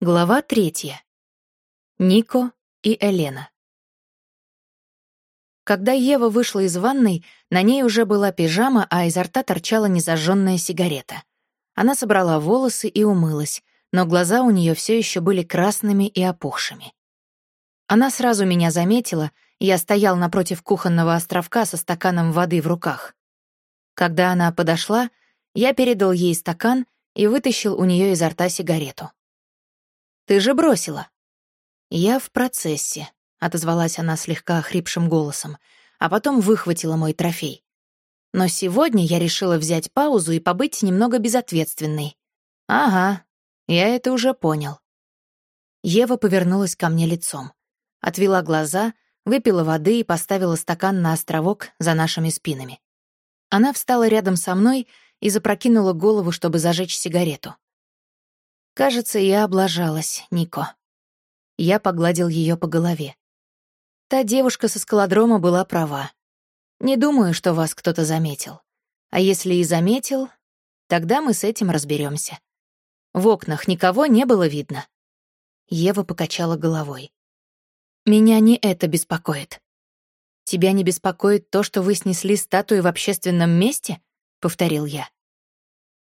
Глава третья. Нико и Елена. Когда Ева вышла из ванной, на ней уже была пижама, а изо рта торчала незажженная сигарета. Она собрала волосы и умылась, но глаза у нее все еще были красными и опухшими. Она сразу меня заметила, я стоял напротив кухонного островка со стаканом воды в руках. Когда она подошла, я передал ей стакан и вытащил у нее изо рта сигарету. Ты же бросила». «Я в процессе», — отозвалась она слегка охрипшим голосом, а потом выхватила мой трофей. «Но сегодня я решила взять паузу и побыть немного безответственной». «Ага, я это уже понял». Ева повернулась ко мне лицом. Отвела глаза, выпила воды и поставила стакан на островок за нашими спинами. Она встала рядом со мной и запрокинула голову, чтобы зажечь сигарету. Кажется, я облажалась, Нико. Я погладил ее по голове. Та девушка со скалодрома была права. Не думаю, что вас кто-то заметил. А если и заметил, тогда мы с этим разберемся. В окнах никого не было видно. Ева покачала головой. Меня не это беспокоит. Тебя не беспокоит то, что вы снесли статую в общественном месте? повторил я.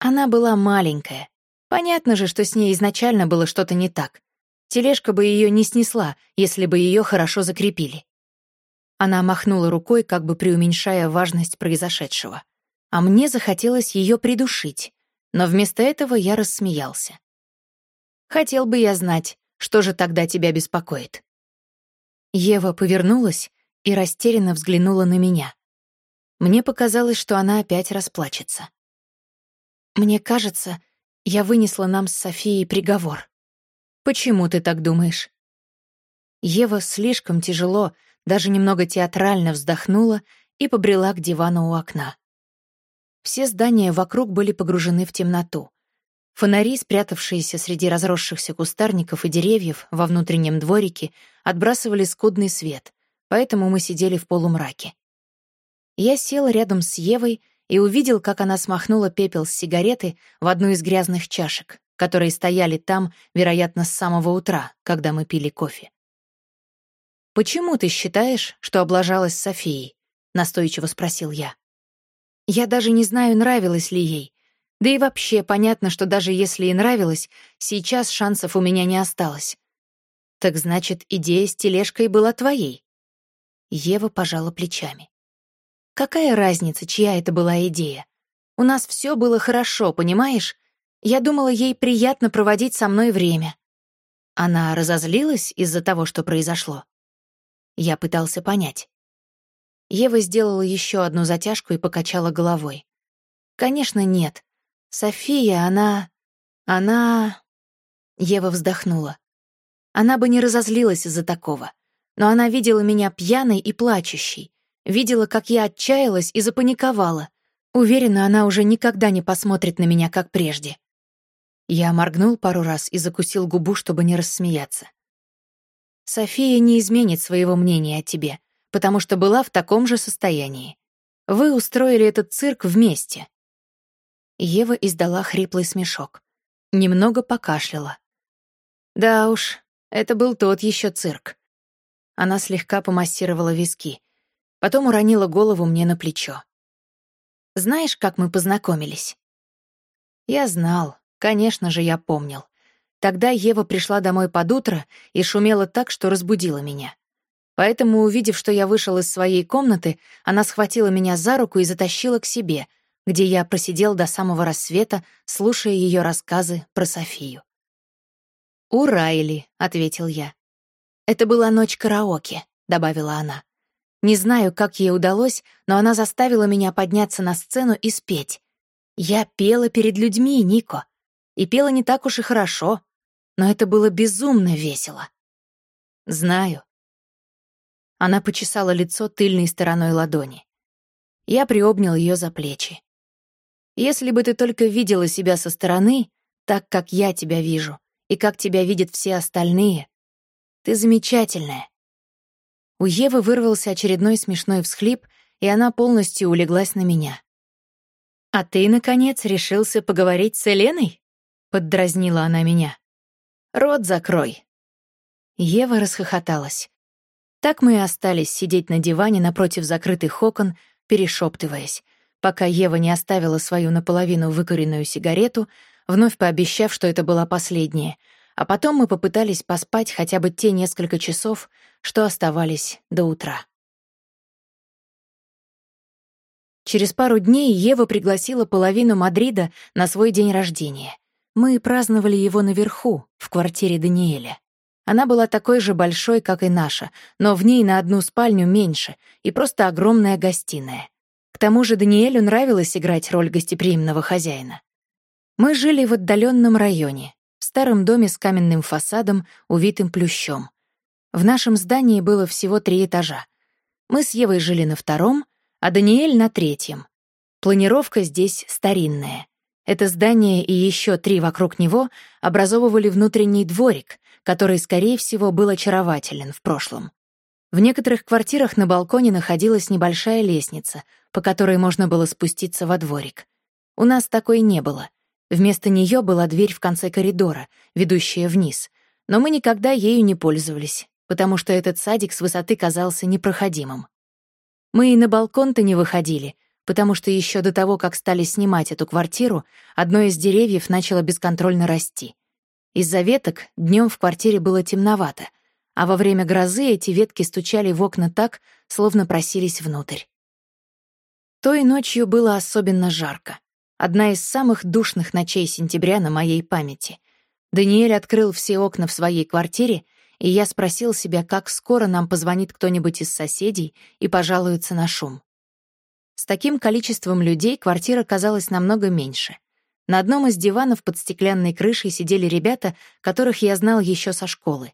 Она была маленькая, Понятно же, что с ней изначально было что-то не так. Тележка бы ее не снесла, если бы ее хорошо закрепили. Она махнула рукой, как бы преуменьшая важность произошедшего. А мне захотелось ее придушить, но вместо этого я рассмеялся. Хотел бы я знать, что же тогда тебя беспокоит. Ева повернулась и растерянно взглянула на меня. Мне показалось, что она опять расплачется. Мне кажется, я вынесла нам с Софией приговор. Почему ты так думаешь? Ева слишком тяжело, даже немного театрально вздохнула и побрела к дивану у окна. Все здания вокруг были погружены в темноту. Фонари, спрятавшиеся среди разросшихся кустарников и деревьев во внутреннем дворике, отбрасывали скудный свет, поэтому мы сидели в полумраке. Я села рядом с Евой и увидел, как она смахнула пепел с сигареты в одну из грязных чашек, которые стояли там, вероятно, с самого утра, когда мы пили кофе. «Почему ты считаешь, что облажалась Софией?» — настойчиво спросил я. «Я даже не знаю, нравилось ли ей. Да и вообще понятно, что даже если и нравилось, сейчас шансов у меня не осталось. Так значит, идея с тележкой была твоей?» Ева пожала плечами. Какая разница, чья это была идея? У нас все было хорошо, понимаешь? Я думала, ей приятно проводить со мной время. Она разозлилась из-за того, что произошло. Я пытался понять. Ева сделала еще одну затяжку и покачала головой. Конечно, нет. София, она... Она... Ева вздохнула. Она бы не разозлилась из-за такого. Но она видела меня пьяной и плачущей. Видела, как я отчаялась и запаниковала. Уверена, она уже никогда не посмотрит на меня, как прежде. Я моргнул пару раз и закусил губу, чтобы не рассмеяться. София не изменит своего мнения о тебе, потому что была в таком же состоянии. Вы устроили этот цирк вместе. Ева издала хриплый смешок. Немного покашляла. Да уж, это был тот еще цирк. Она слегка помассировала виски. Потом уронила голову мне на плечо. «Знаешь, как мы познакомились?» Я знал, конечно же, я помнил. Тогда Ева пришла домой под утро и шумела так, что разбудила меня. Поэтому, увидев, что я вышел из своей комнаты, она схватила меня за руку и затащила к себе, где я просидел до самого рассвета, слушая ее рассказы про Софию. «У Райли», — ответил я. «Это была ночь караоке», — добавила она. Не знаю, как ей удалось, но она заставила меня подняться на сцену и спеть. Я пела перед людьми, Нико. И пела не так уж и хорошо, но это было безумно весело. Знаю. Она почесала лицо тыльной стороной ладони. Я приобнял ее за плечи. Если бы ты только видела себя со стороны, так, как я тебя вижу, и как тебя видят все остальные, ты замечательная. У Евы вырвался очередной смешной всхлип, и она полностью улеглась на меня. «А ты, наконец, решился поговорить с Еленой?» — поддразнила она меня. Рот закрой». Ева расхохоталась. Так мы и остались сидеть на диване напротив закрытых окон, перешептываясь, пока Ева не оставила свою наполовину выкуренную сигарету, вновь пообещав, что это была последняя, а потом мы попытались поспать хотя бы те несколько часов, что оставались до утра. Через пару дней Ева пригласила половину Мадрида на свой день рождения. Мы праздновали его наверху, в квартире Даниэля. Она была такой же большой, как и наша, но в ней на одну спальню меньше и просто огромная гостиная. К тому же Даниэлю нравилось играть роль гостеприимного хозяина. Мы жили в отдаленном районе, старом доме с каменным фасадом, увитым плющом. В нашем здании было всего три этажа. Мы с Евой жили на втором, а Даниэль — на третьем. Планировка здесь старинная. Это здание и еще три вокруг него образовывали внутренний дворик, который, скорее всего, был очарователен в прошлом. В некоторых квартирах на балконе находилась небольшая лестница, по которой можно было спуститься во дворик. У нас такой не было. Вместо нее была дверь в конце коридора, ведущая вниз, но мы никогда ею не пользовались, потому что этот садик с высоты казался непроходимым. Мы и на балкон-то не выходили, потому что еще до того, как стали снимать эту квартиру, одно из деревьев начало бесконтрольно расти — из-за веток днем в квартире было темновато, а во время грозы эти ветки стучали в окна так, словно просились внутрь. Той ночью было особенно жарко. Одна из самых душных ночей сентября на моей памяти. Даниэль открыл все окна в своей квартире, и я спросил себя, как скоро нам позвонит кто-нибудь из соседей и пожалуется на шум. С таким количеством людей квартира казалась намного меньше. На одном из диванов под стеклянной крышей сидели ребята, которых я знал еще со школы.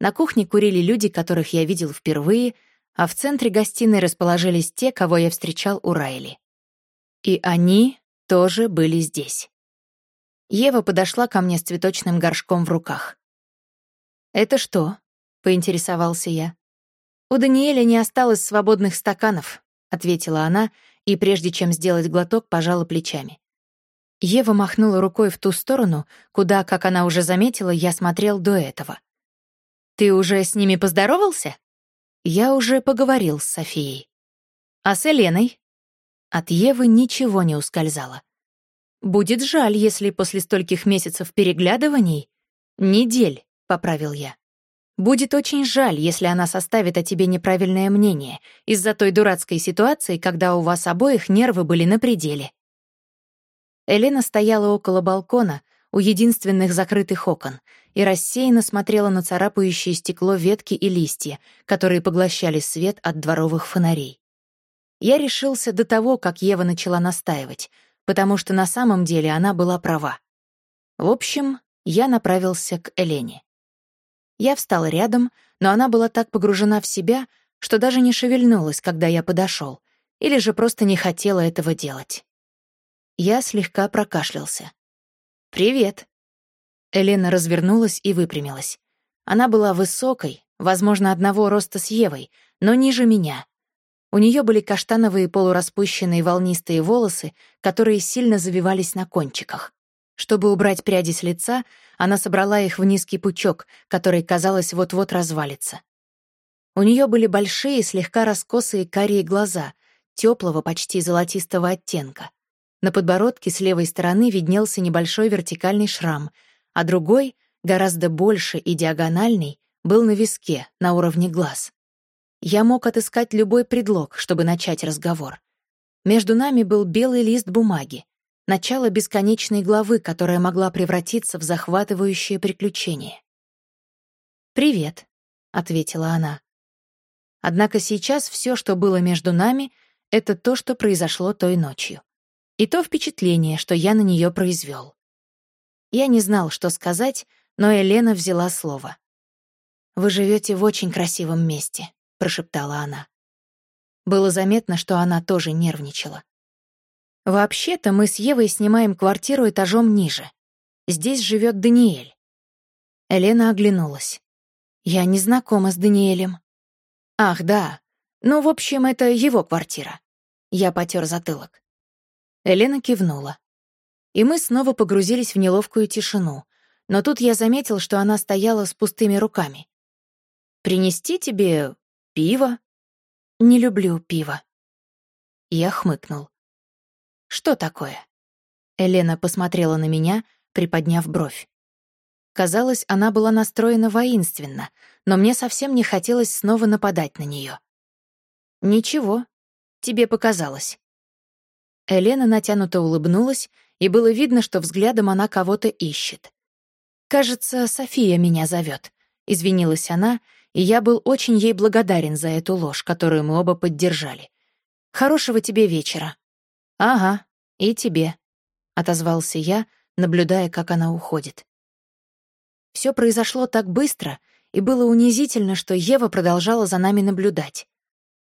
На кухне курили люди, которых я видел впервые, а в центре гостиной расположились те, кого я встречал у Райли. И они тоже были здесь. Ева подошла ко мне с цветочным горшком в руках. «Это что?» — поинтересовался я. «У Даниэля не осталось свободных стаканов», — ответила она, и прежде чем сделать глоток, пожала плечами. Ева махнула рукой в ту сторону, куда, как она уже заметила, я смотрел до этого. «Ты уже с ними поздоровался?» «Я уже поговорил с Софией». «А с Еленой?» От Евы ничего не ускользало. «Будет жаль, если после стольких месяцев переглядываний...» «Недель», — поправил я. «Будет очень жаль, если она составит о тебе неправильное мнение из-за той дурацкой ситуации, когда у вас обоих нервы были на пределе». Элена стояла около балкона, у единственных закрытых окон, и рассеянно смотрела на царапающее стекло ветки и листья, которые поглощали свет от дворовых фонарей. Я решился до того, как Ева начала настаивать, потому что на самом деле она была права. В общем, я направился к Элене. Я встал рядом, но она была так погружена в себя, что даже не шевельнулась, когда я подошел, или же просто не хотела этого делать. Я слегка прокашлялся. «Привет». Елена развернулась и выпрямилась. Она была высокой, возможно, одного роста с Евой, но ниже меня. У нее были каштановые полураспущенные волнистые волосы, которые сильно завивались на кончиках. Чтобы убрать пряди с лица, она собрала их в низкий пучок, который, казалось, вот-вот развалится. У нее были большие, слегка раскосые карие глаза, теплого, почти золотистого оттенка. На подбородке с левой стороны виднелся небольшой вертикальный шрам, а другой, гораздо больше и диагональный, был на виске, на уровне глаз. Я мог отыскать любой предлог, чтобы начать разговор. Между нами был белый лист бумаги, начало бесконечной главы, которая могла превратиться в захватывающее приключение. «Привет», — ответила она. Однако сейчас все, что было между нами, — это то, что произошло той ночью и то впечатление, что я на нее произвел. Я не знал, что сказать, но Елена взяла слово. «Вы живете в очень красивом месте», — прошептала она. Было заметно, что она тоже нервничала. «Вообще-то мы с Евой снимаем квартиру этажом ниже. Здесь живет Даниэль». Елена оглянулась. «Я не знакома с Даниэлем». «Ах, да. Ну, в общем, это его квартира». Я потер затылок. Елена кивнула. И мы снова погрузились в неловкую тишину. Но тут я заметил, что она стояла с пустыми руками. «Принести тебе пиво?» «Не люблю пиво». Я хмыкнул. «Что такое?» Елена посмотрела на меня, приподняв бровь. Казалось, она была настроена воинственно, но мне совсем не хотелось снова нападать на нее. «Ничего, тебе показалось». Елена натянуто улыбнулась, и было видно, что взглядом она кого-то ищет. «Кажется, София меня зовет», — извинилась она, и я был очень ей благодарен за эту ложь, которую мы оба поддержали. «Хорошего тебе вечера». «Ага, и тебе», — отозвался я, наблюдая, как она уходит. Все произошло так быстро, и было унизительно, что Ева продолжала за нами наблюдать.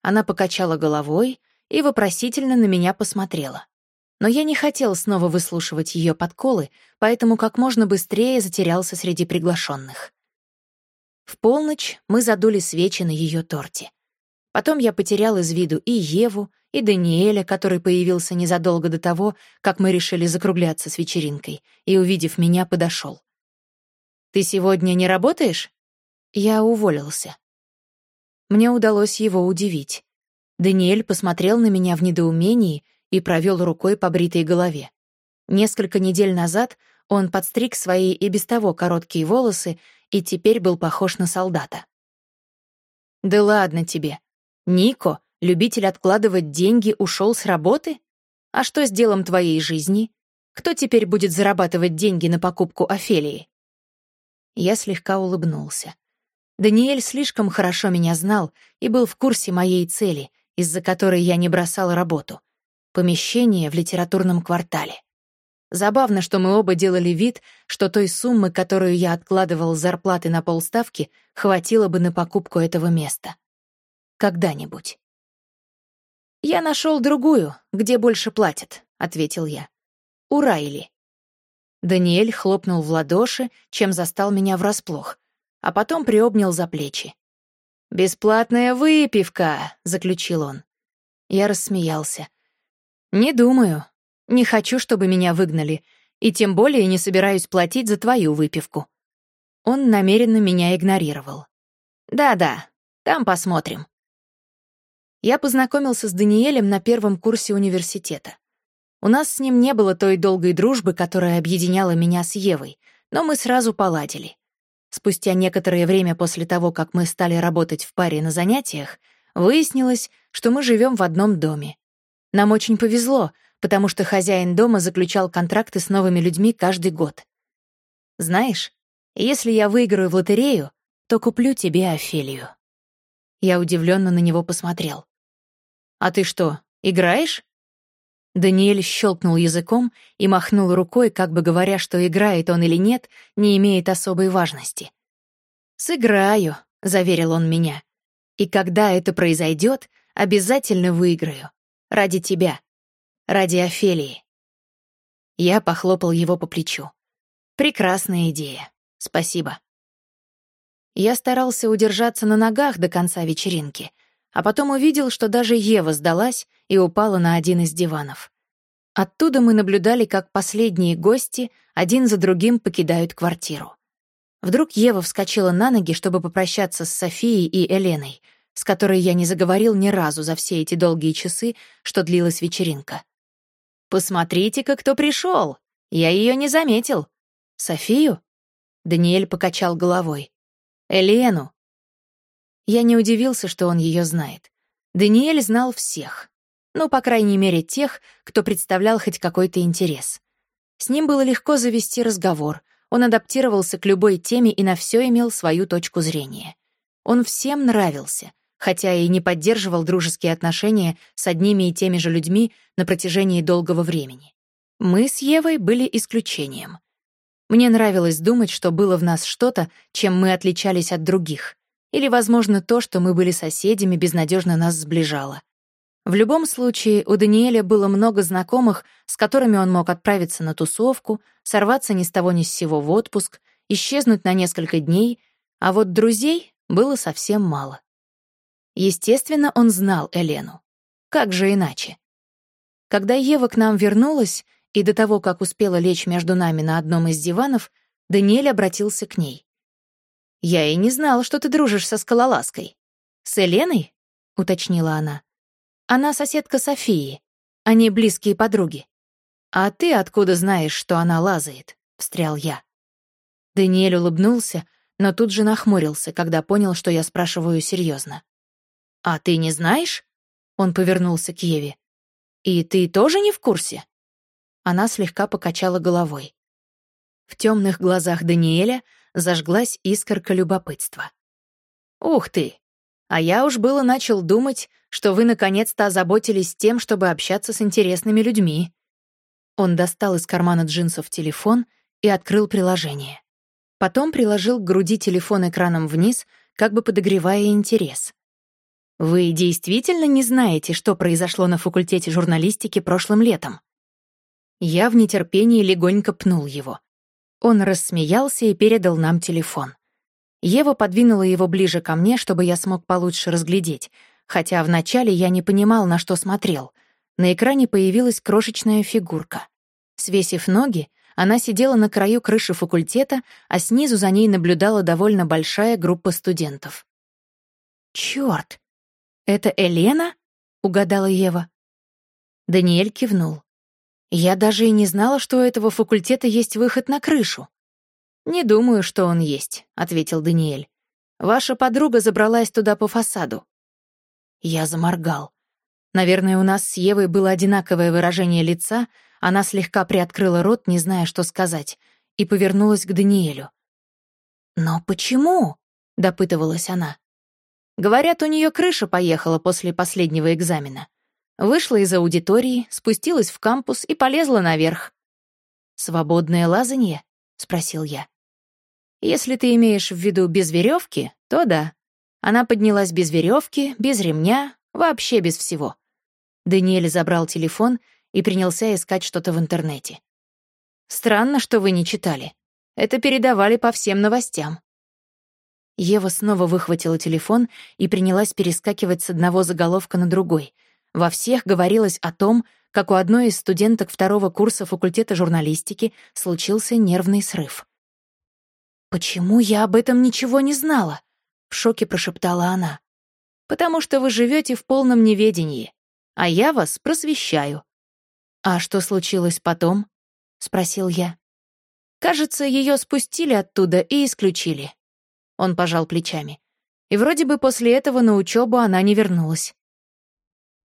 Она покачала головой и вопросительно на меня посмотрела. Но я не хотел снова выслушивать ее подколы, поэтому как можно быстрее затерялся среди приглашенных. В полночь мы задули свечи на ее торте. Потом я потерял из виду и Еву, и Даниэля, который появился незадолго до того, как мы решили закругляться с вечеринкой, и, увидев меня, подошел. «Ты сегодня не работаешь?» Я уволился. Мне удалось его удивить. Даниэль посмотрел на меня в недоумении и провел рукой по бритой голове. Несколько недель назад он подстриг свои и без того короткие волосы и теперь был похож на солдата. «Да ладно тебе. Нико, любитель откладывать деньги, ушел с работы? А что с делом твоей жизни? Кто теперь будет зарабатывать деньги на покупку Офелии?» Я слегка улыбнулся. Даниэль слишком хорошо меня знал и был в курсе моей цели, из-за которой я не бросал работу — Помещение в литературном квартале. Забавно, что мы оба делали вид, что той суммы, которую я откладывал с зарплаты на полставки, хватило бы на покупку этого места. Когда-нибудь. «Я нашел другую, где больше платят», — ответил я. «У Райли». Даниэль хлопнул в ладоши, чем застал меня врасплох, а потом приобнял за плечи. «Бесплатная выпивка», — заключил он. Я рассмеялся. «Не думаю. Не хочу, чтобы меня выгнали, и тем более не собираюсь платить за твою выпивку». Он намеренно меня игнорировал. «Да-да, там посмотрим». Я познакомился с Даниэлем на первом курсе университета. У нас с ним не было той долгой дружбы, которая объединяла меня с Евой, но мы сразу поладили. Спустя некоторое время после того, как мы стали работать в паре на занятиях, выяснилось, что мы живем в одном доме. Нам очень повезло, потому что хозяин дома заключал контракты с новыми людьми каждый год. Знаешь, если я выиграю в лотерею, то куплю тебе Офелию. Я удивленно на него посмотрел. «А ты что, играешь?» Даниэль щелкнул языком и махнул рукой, как бы говоря, что играет он или нет, не имеет особой важности. «Сыграю», — заверил он меня. «И когда это произойдет, обязательно выиграю. Ради тебя. Ради Офелии. Я похлопал его по плечу. Прекрасная идея. Спасибо. Я старался удержаться на ногах до конца вечеринки, а потом увидел, что даже Ева сдалась и упала на один из диванов. Оттуда мы наблюдали, как последние гости один за другим покидают квартиру. Вдруг Ева вскочила на ноги, чтобы попрощаться с Софией и Еленой — с которой я не заговорил ни разу за все эти долгие часы, что длилась вечеринка. «Посмотрите-ка, кто пришел! Я ее не заметил. Софию?» Даниэль покачал головой. «Элену». Я не удивился, что он ее знает. Даниэль знал всех. Ну, по крайней мере, тех, кто представлял хоть какой-то интерес. С ним было легко завести разговор, он адаптировался к любой теме и на все имел свою точку зрения. Он всем нравился, хотя и не поддерживал дружеские отношения с одними и теми же людьми на протяжении долгого времени. Мы с Евой были исключением. Мне нравилось думать, что было в нас что-то, чем мы отличались от других, или, возможно, то, что мы были соседями, безнадежно нас сближало. В любом случае, у Даниэля было много знакомых, с которыми он мог отправиться на тусовку, сорваться ни с того ни с сего в отпуск, исчезнуть на несколько дней, а вот друзей было совсем мало. Естественно, он знал Элену. Как же иначе? Когда Ева к нам вернулась, и до того, как успела лечь между нами на одном из диванов, Даниэль обратился к ней. «Я и не знала, что ты дружишь со скалолазкой. С Еленой?» — уточнила она. «Она соседка Софии. Они близкие подруги. А ты откуда знаешь, что она лазает?» — встрял я. Даниэль улыбнулся, но тут же нахмурился, когда понял, что я спрашиваю серьезно. «А ты не знаешь?» — он повернулся к Еве. «И ты тоже не в курсе?» Она слегка покачала головой. В темных глазах Даниэля зажглась искорка любопытства. «Ух ты! А я уж было начал думать, что вы наконец-то озаботились тем, чтобы общаться с интересными людьми». Он достал из кармана джинсов телефон и открыл приложение. Потом приложил к груди телефон экраном вниз, как бы подогревая интерес. «Вы действительно не знаете, что произошло на факультете журналистики прошлым летом?» Я в нетерпении легонько пнул его. Он рассмеялся и передал нам телефон. Ева подвинула его ближе ко мне, чтобы я смог получше разглядеть, хотя вначале я не понимал, на что смотрел. На экране появилась крошечная фигурка. Свесив ноги, она сидела на краю крыши факультета, а снизу за ней наблюдала довольно большая группа студентов. «Чёрт! Это Елена?» — угадала Ева. Даниэль кивнул. «Я даже и не знала, что у этого факультета есть выход на крышу». «Не думаю, что он есть», — ответил Даниэль. «Ваша подруга забралась туда по фасаду». Я заморгал. Наверное, у нас с Евой было одинаковое выражение лица, она слегка приоткрыла рот, не зная, что сказать, и повернулась к Даниэлю. «Но почему?» — допытывалась она. «Говорят, у нее крыша поехала после последнего экзамена. Вышла из аудитории, спустилась в кампус и полезла наверх. «Свободное лазанье?» — спросил я. «Если ты имеешь в виду без веревки, то да. Она поднялась без веревки, без ремня, вообще без всего». Даниэль забрал телефон и принялся искать что-то в интернете. «Странно, что вы не читали. Это передавали по всем новостям». Ева снова выхватила телефон и принялась перескакивать с одного заголовка на другой. Во всех говорилось о том, как у одной из студенток второго курса факультета журналистики случился нервный срыв. «Почему я об этом ничего не знала?» — в шоке прошептала она. «Потому что вы живете в полном неведении, а я вас просвещаю», «А что случилось потом?» — спросил я. «Кажется, ее спустили оттуда и исключили». Он пожал плечами. И вроде бы после этого на учебу она не вернулась.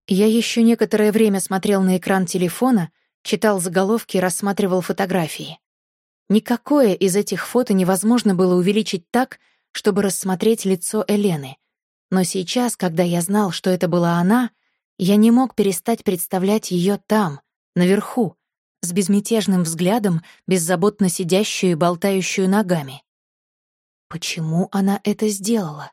Я еще некоторое время смотрел на экран телефона, читал заголовки рассматривал фотографии. Никакое из этих фото невозможно было увеличить так, чтобы рассмотреть лицо Элены. Но сейчас, когда я знал, что это была она, я не мог перестать представлять ее там, наверху, с безмятежным взглядом, беззаботно сидящую и болтающую ногами. Почему она это сделала?